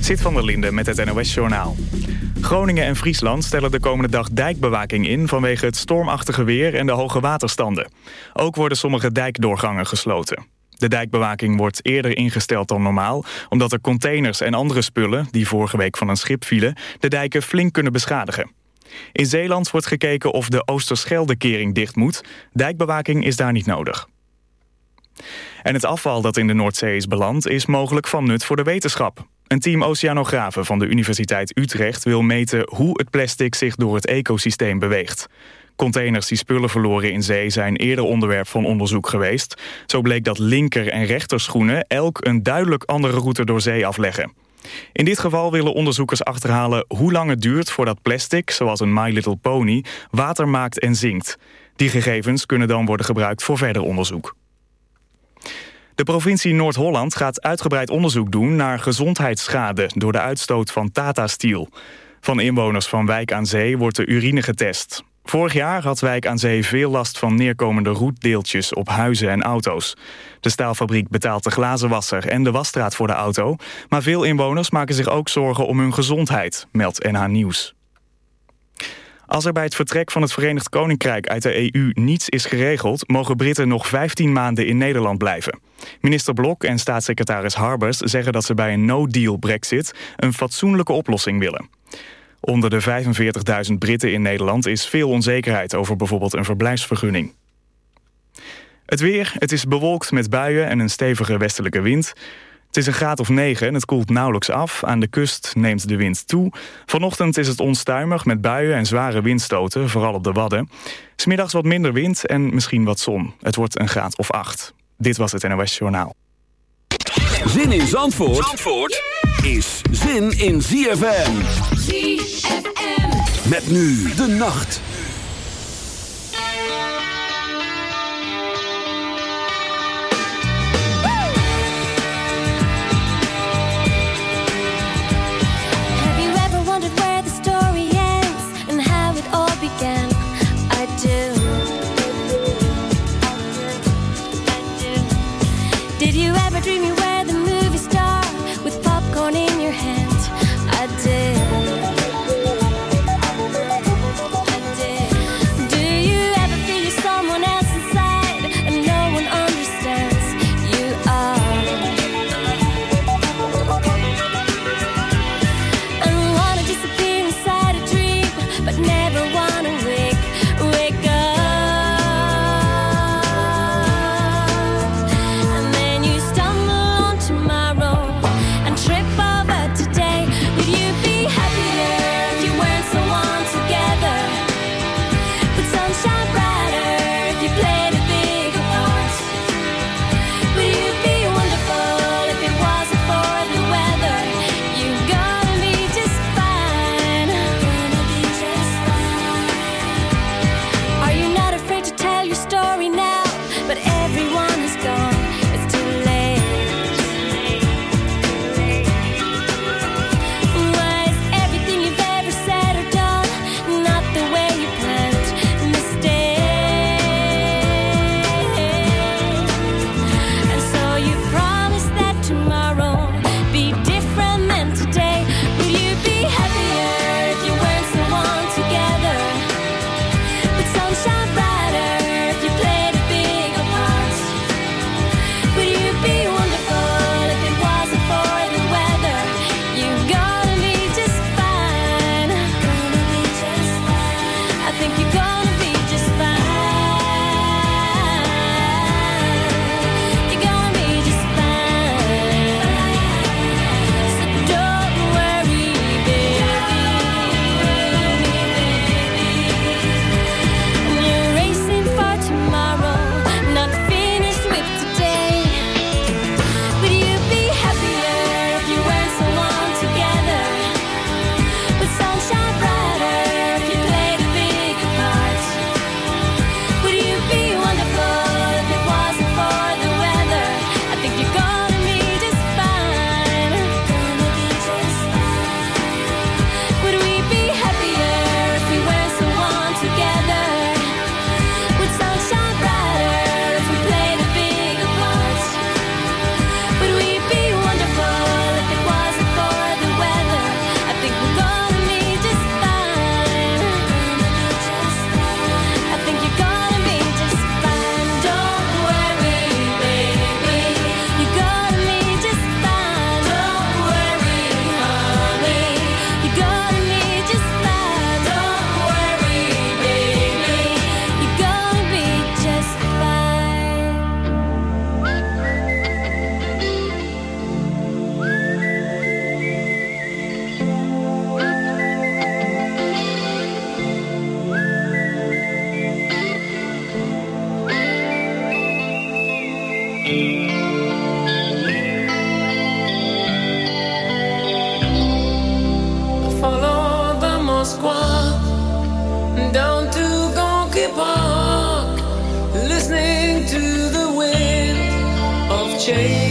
Zit van der Linde met het NOS-journaal. Groningen en Friesland stellen de komende dag dijkbewaking in... vanwege het stormachtige weer en de hoge waterstanden. Ook worden sommige dijkdoorgangen gesloten. De dijkbewaking wordt eerder ingesteld dan normaal... omdat er containers en andere spullen, die vorige week van een schip vielen... de dijken flink kunnen beschadigen. In Zeeland wordt gekeken of de Oosterscheldekering dicht moet. Dijkbewaking is daar niet nodig. En het afval dat in de Noordzee is beland is mogelijk van nut voor de wetenschap. Een team oceanografen van de Universiteit Utrecht wil meten hoe het plastic zich door het ecosysteem beweegt. Containers die spullen verloren in zee zijn eerder onderwerp van onderzoek geweest. Zo bleek dat linker- en rechterschoenen elk een duidelijk andere route door zee afleggen. In dit geval willen onderzoekers achterhalen hoe lang het duurt voordat plastic, zoals een My Little Pony, water maakt en zinkt. Die gegevens kunnen dan worden gebruikt voor verder onderzoek. De provincie Noord-Holland gaat uitgebreid onderzoek doen naar gezondheidsschade door de uitstoot van Tata Steel. Van inwoners van Wijk aan Zee wordt de urine getest. Vorig jaar had Wijk aan Zee veel last van neerkomende roetdeeltjes op huizen en auto's. De staalfabriek betaalt de glazenwasser en de wasstraat voor de auto... maar veel inwoners maken zich ook zorgen om hun gezondheid, meldt NH Nieuws. Als er bij het vertrek van het Verenigd Koninkrijk uit de EU niets is geregeld... mogen Britten nog 15 maanden in Nederland blijven. Minister Blok en staatssecretaris Harbers zeggen dat ze bij een no-deal brexit... een fatsoenlijke oplossing willen. Onder de 45.000 Britten in Nederland is veel onzekerheid... over bijvoorbeeld een verblijfsvergunning. Het weer, het is bewolkt met buien en een stevige westelijke wind... Het is een graad of 9 en het koelt nauwelijks af. Aan de kust neemt de wind toe. Vanochtend is het onstuimig met buien en zware windstoten, vooral op de Wadden. Smiddags wat minder wind en misschien wat zon. Het wordt een graad of 8. Dit was het NOS Journaal. Zin in Zandvoort, Zandvoort is zin in ZFM. ZFM. Met nu de nacht. shade.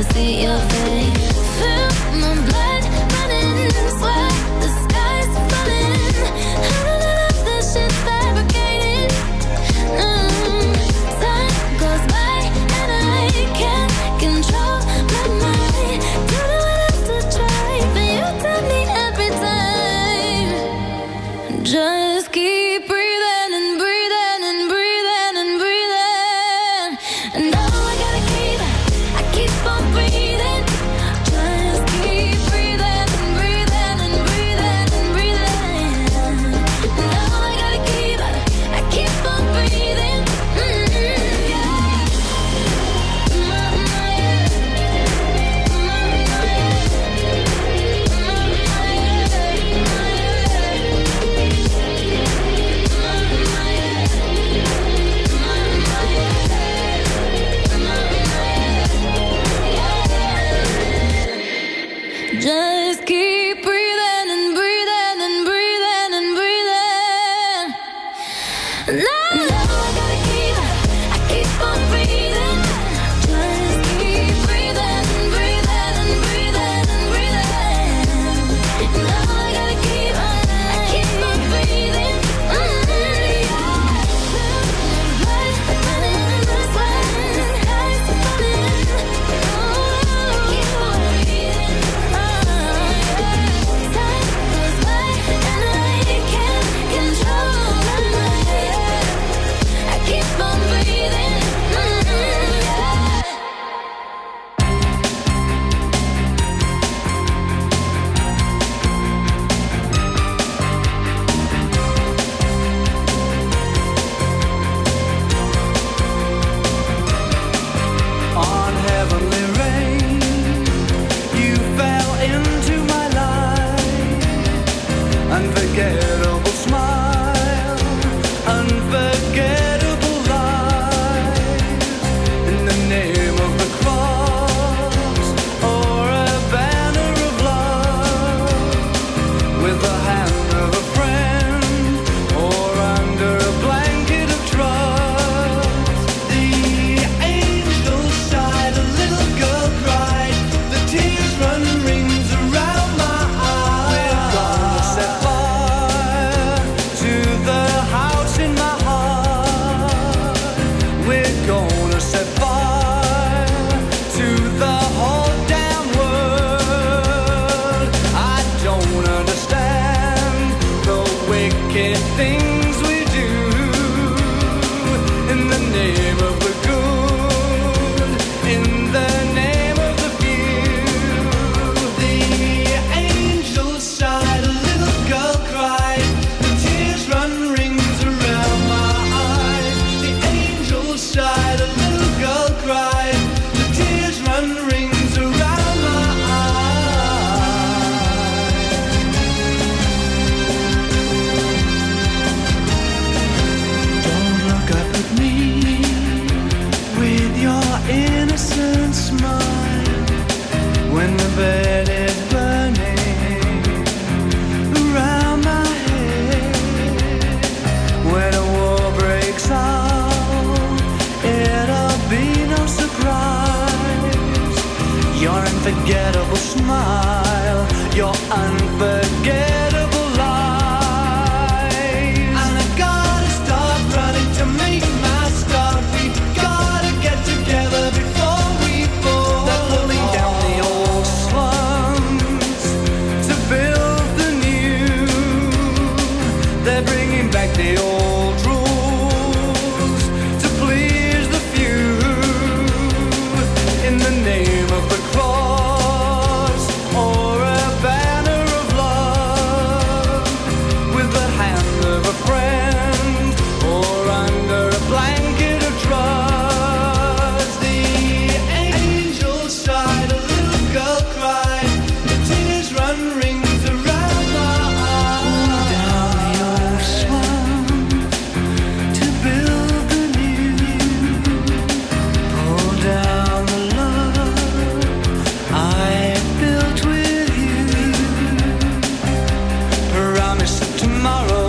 opposite your face. tomorrow.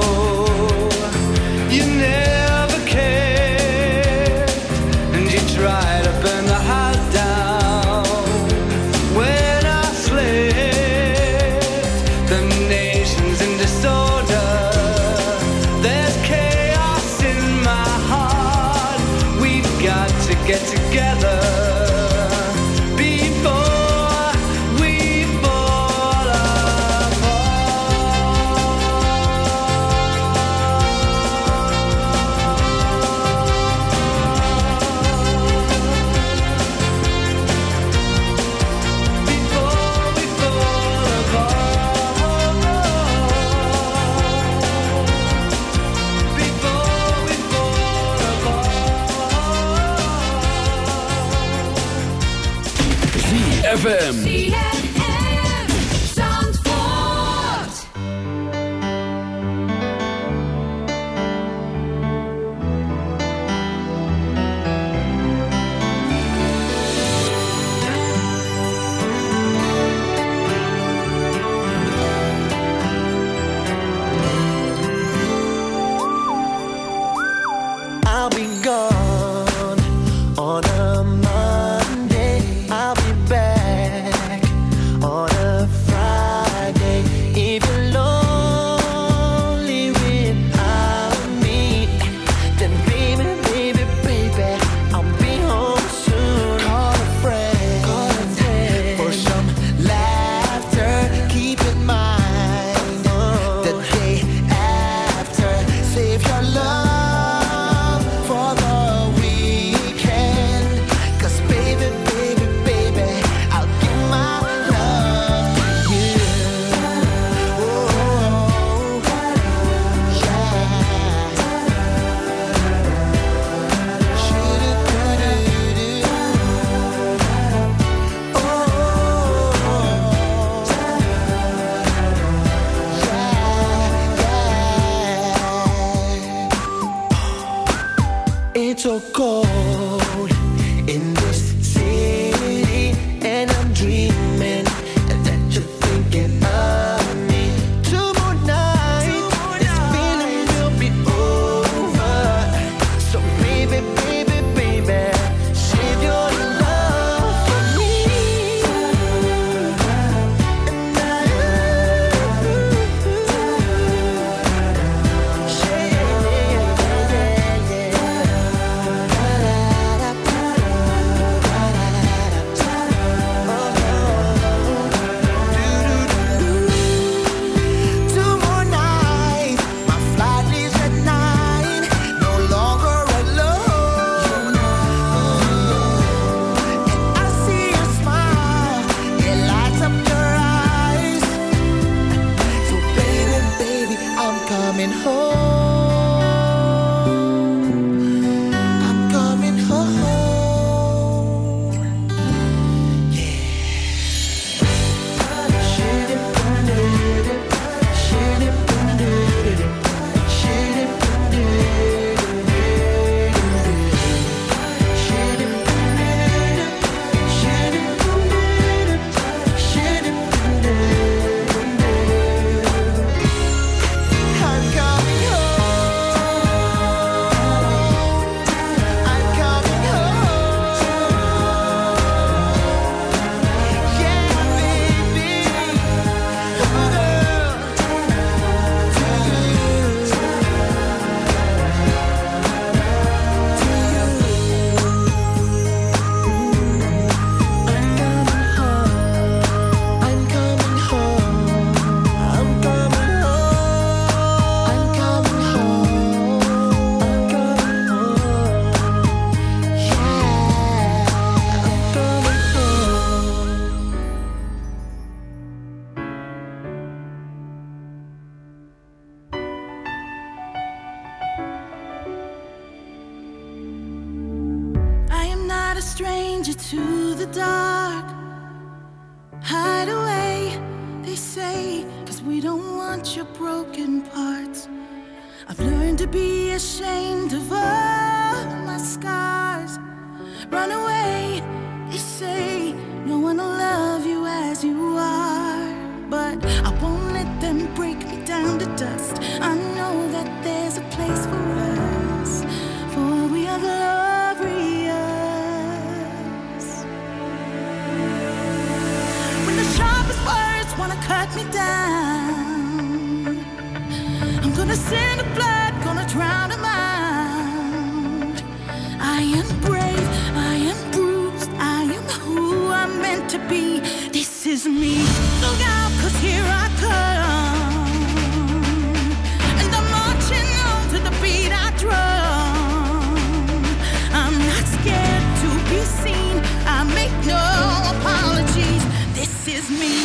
me.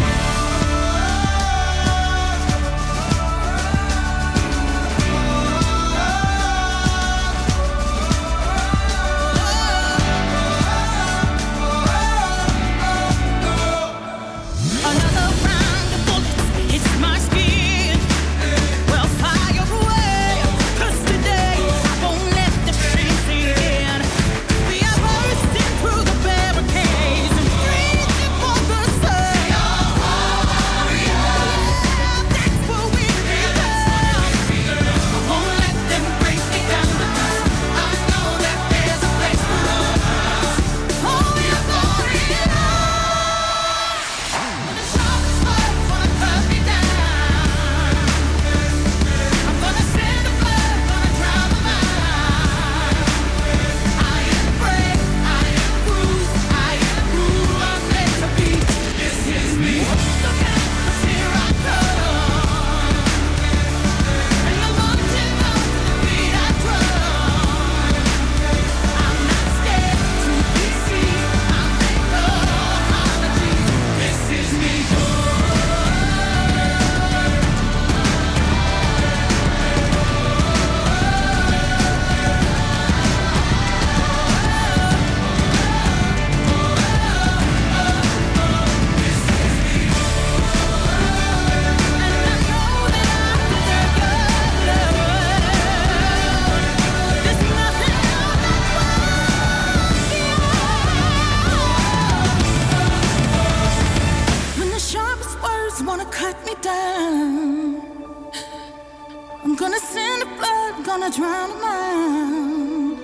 Gonna send a flood, gonna drown a mind.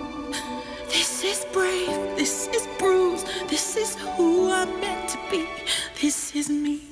This is brave, this is bruised, this is who I'm meant to be, this is me.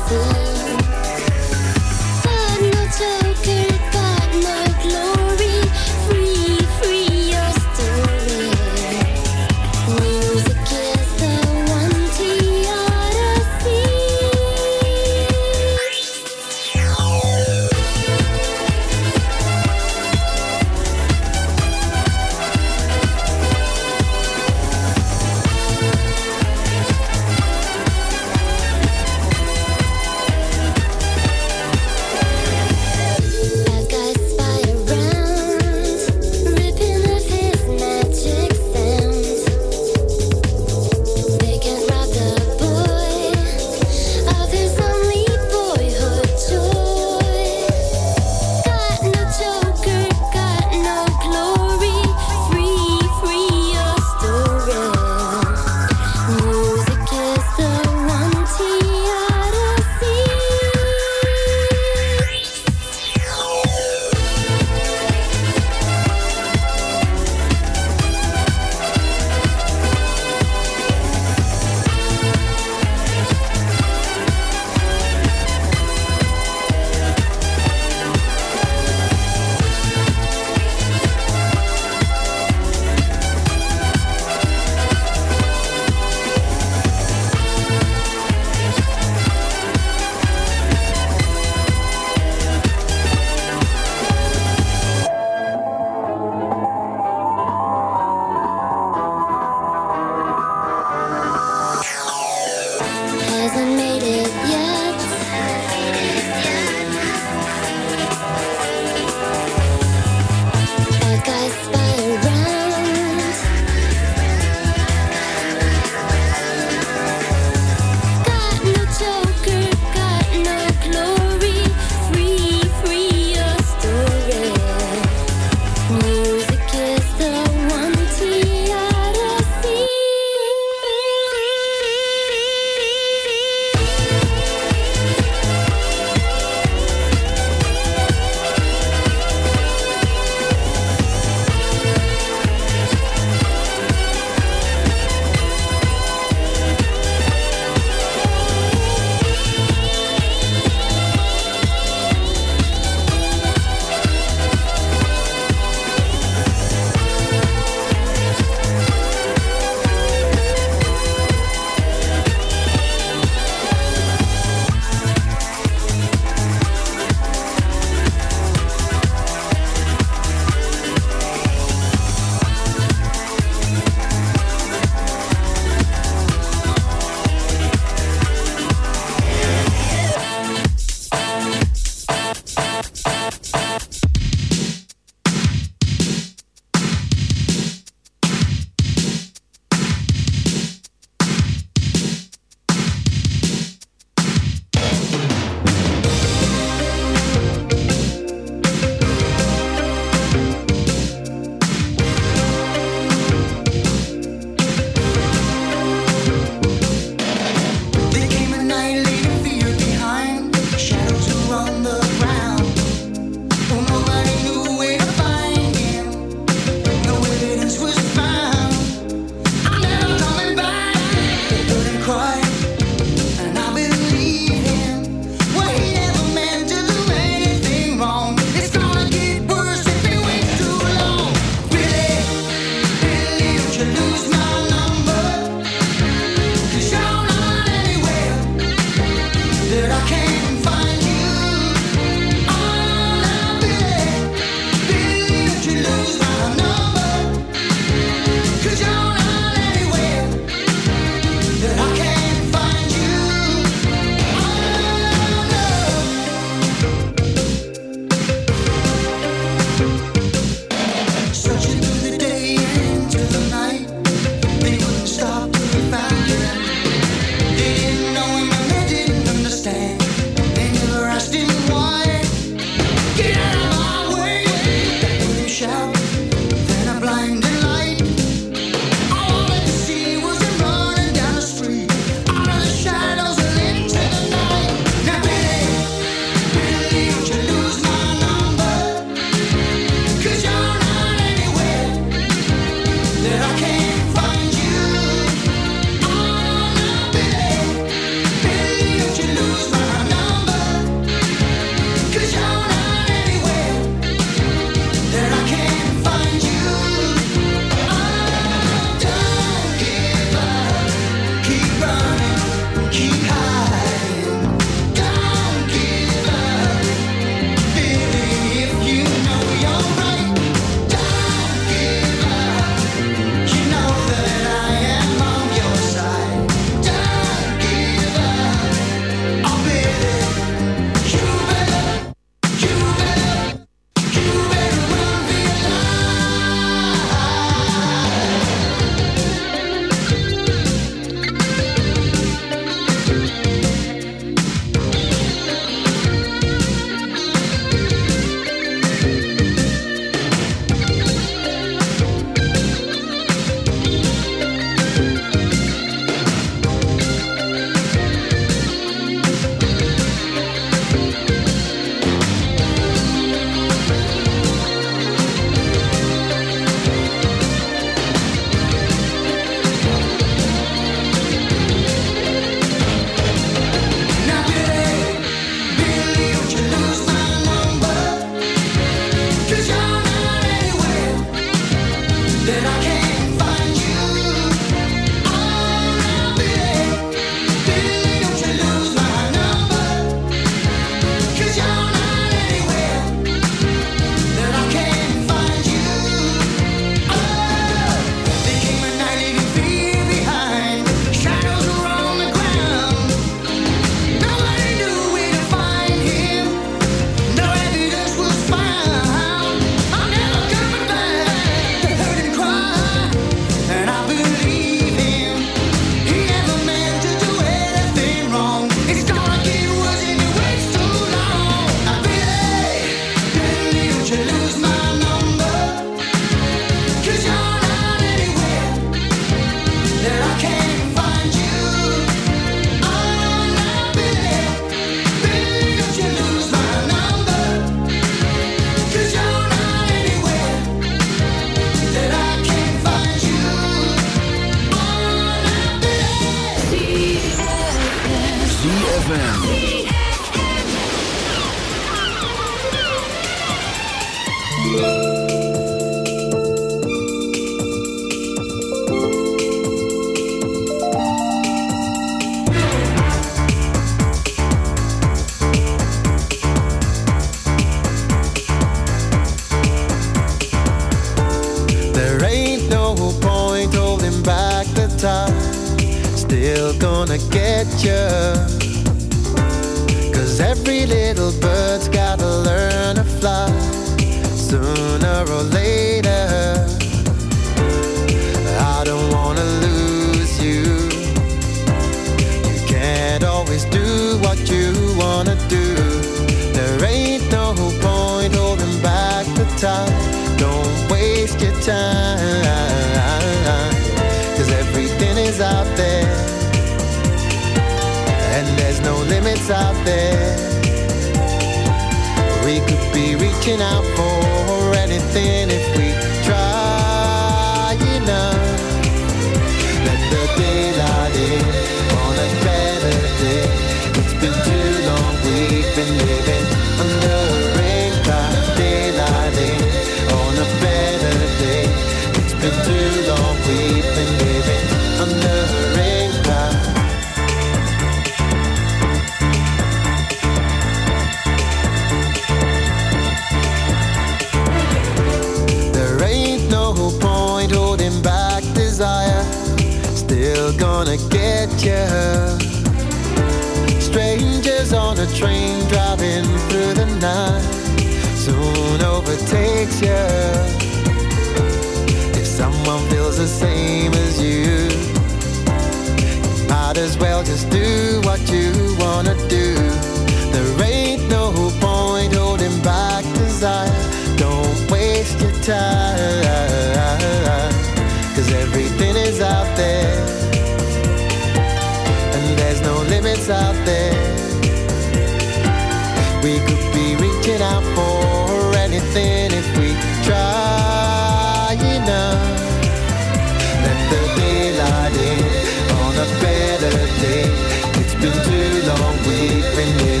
defender.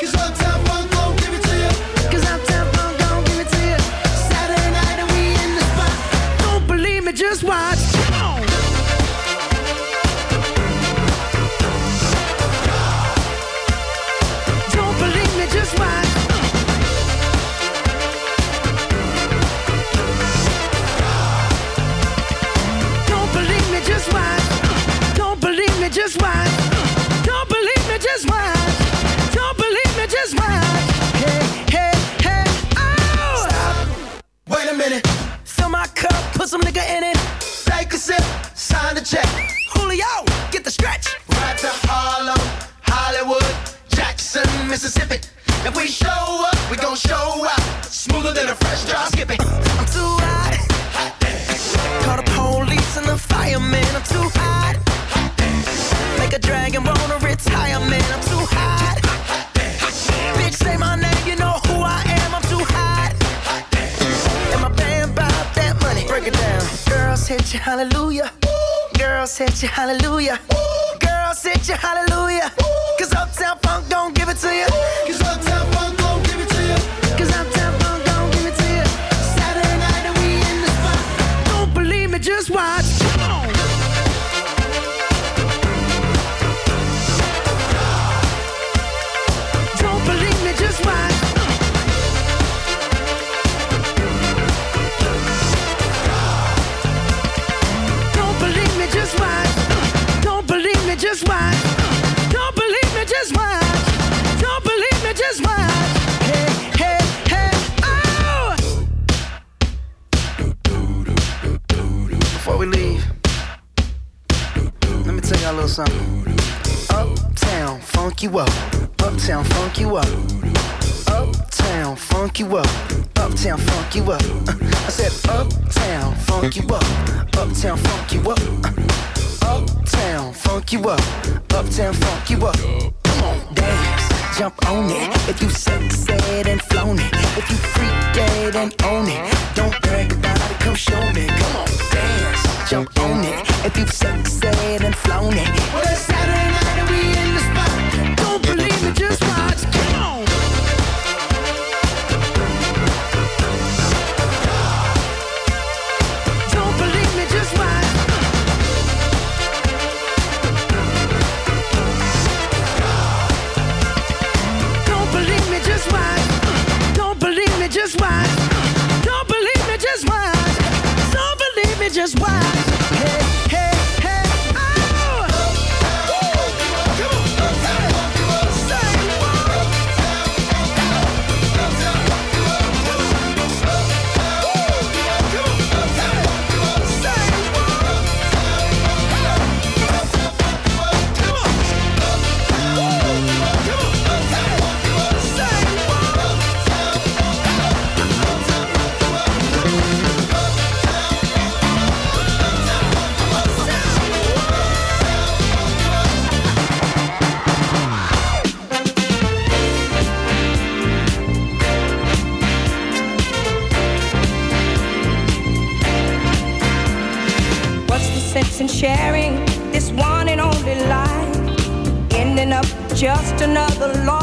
Cause We show up, we gon' show out. Smoother than a fresh drop. Skip it. I'm too hot. hot Call the police and the fireman. I'm too hot. hot Make a dragon wanna retire, man. I'm too hot. hot Bitch, say my name, you know who I am. I'm too hot. And my band bought that money. Break it down. Girls hit you, hallelujah. Girls hit you, hallelujah. Girls hit you, hallelujah. Cause Uptown Funk don't give it to you. Cause Uptown Funk Before we leave, let me tell y'all a little something. Uptown, funk you up. Uptown, funk you up. Uptown, funk you up. Uptown, funk you up. I said, Uptown, funk you up. Uptown, funk you up. Uptown, funk you up. Uptown, funk you up. Come on, dance, jump on it. If you succeed and flown it. If you freak dead and own it. Don't brag about come show me. Come on, dance, jump on it. If you've succeed and flown it. Well, it's Saturday night we in the sharing this one and only life? Ending up just another lost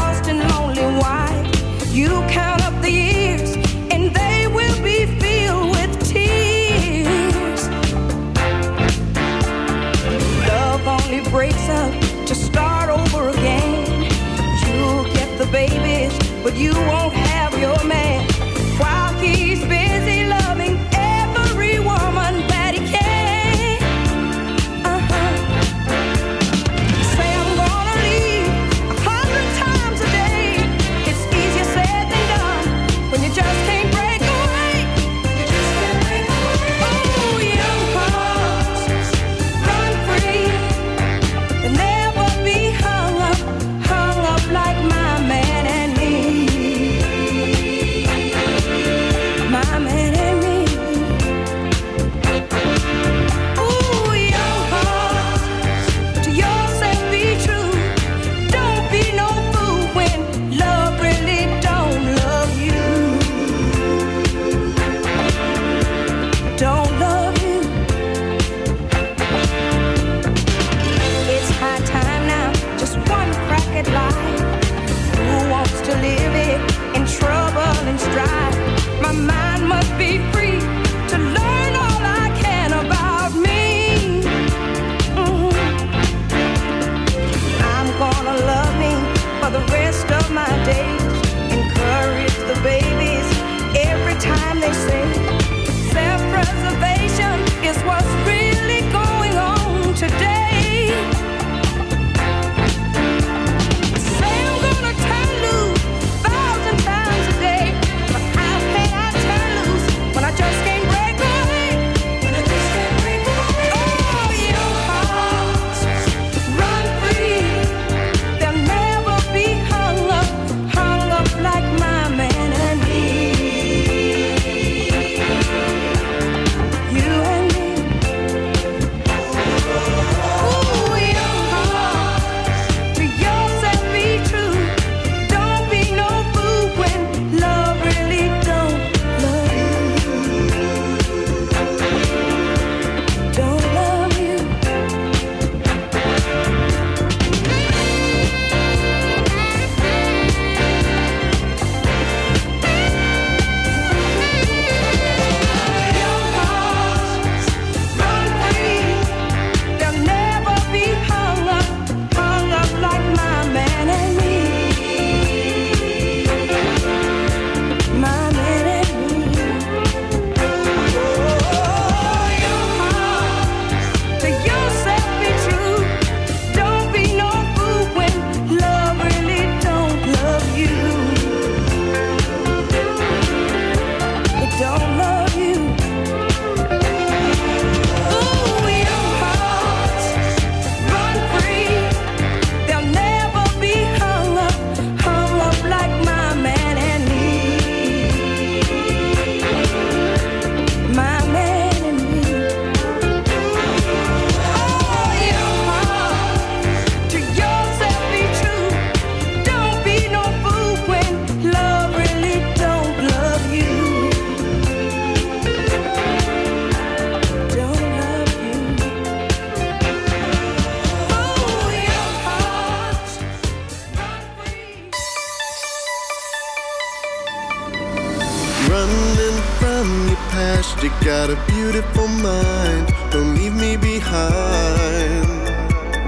from your past. You got a beautiful mind. Don't leave me behind.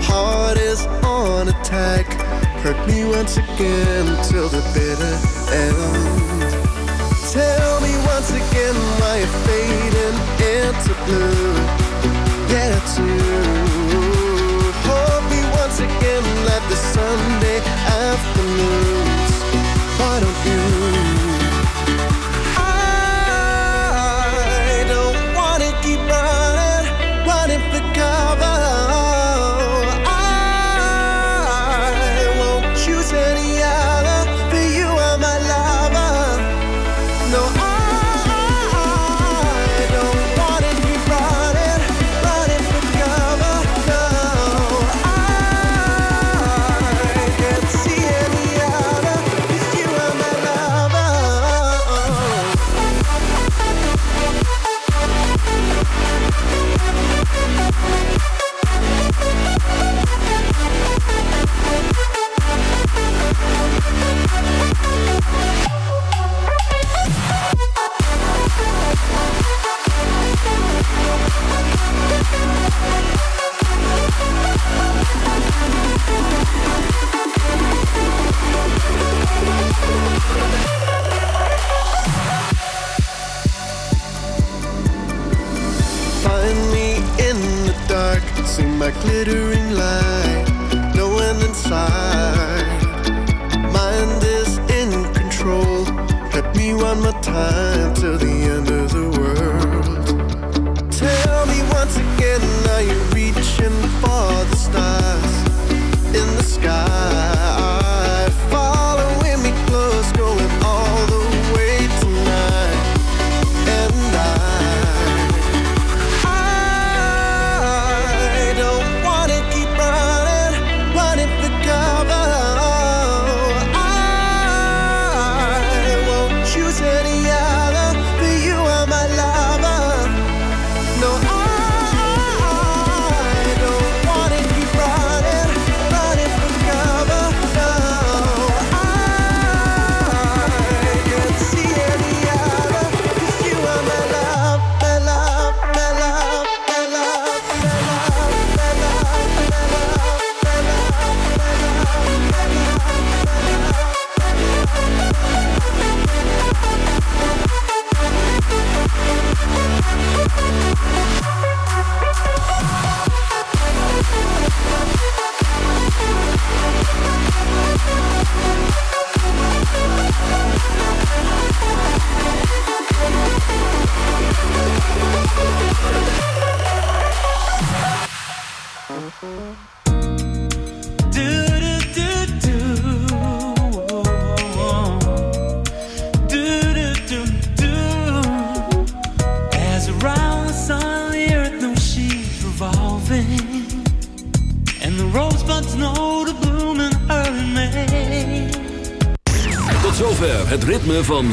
Heart is on attack. Hurt me once again till the bitter end. Tell me once again why you're fading into blue. Yeah, it's you. Hold me once again like the Sunday afternoon. Once again, now you're reaching for the stars in the sky.